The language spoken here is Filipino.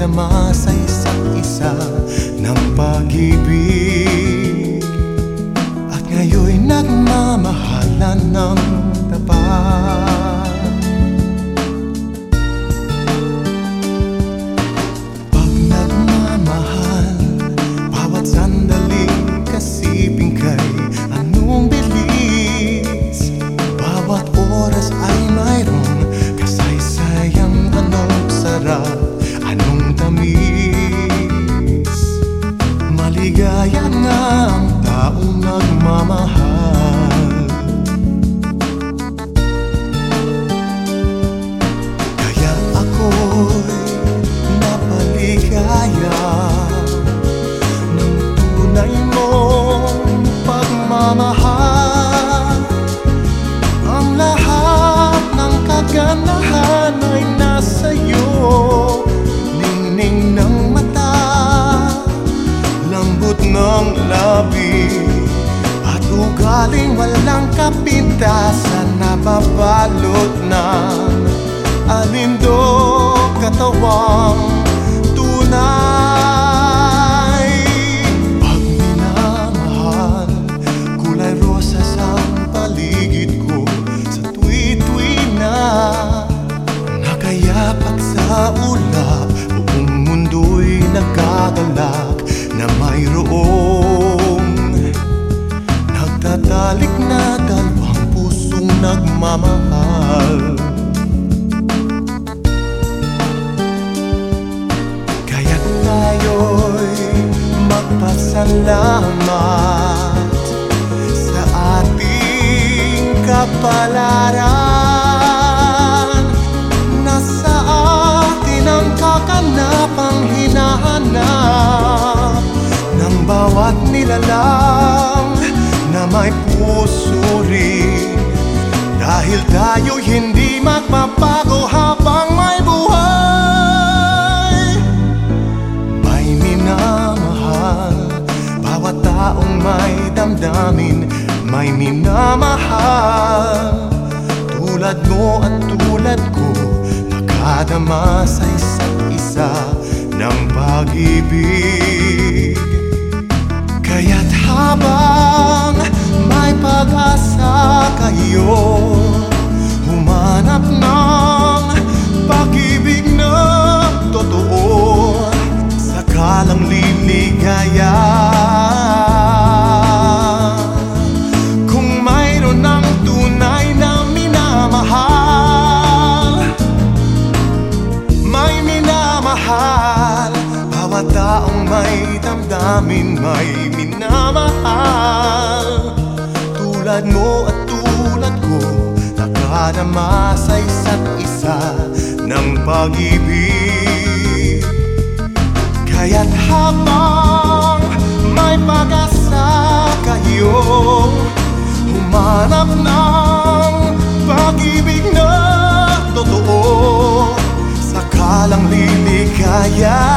sama sa isa't isa ng pag-ibig. At ngayon nagmamahalan ng tapat Lambot ng labi. At ugaling walang kapintasan Nababalot ng alindog katawang tunay? Pag minamahal Kulay rosas ang paligid ko. Sa tuwi-tuwi na Nakayapak sa ulap Buong mundo'y nagkagalak Na mayroong Nagtatalik na dalawang pusong nagmamahal. Kaya't tayo'y magpasalamat Sa ating kapalaran. Nasa atin ang kakanapang hinahanap bawat nilalang na may puso rin. Dahil tayo'y hindi magpapago habang may buhay. May minamahal Bawat taong may damdamin May minamahal. Tulad mo at tulad ko Nakadama sa isa't isa Ng pag-ibig damdamin May minamahal. Tulad mo at tulad ko Nakadama sa isa't isa Ng pag-ibig. Kaya't habang may pag-asa kayo Humanap ng pag-ibig na totoo. Sakalang liligaya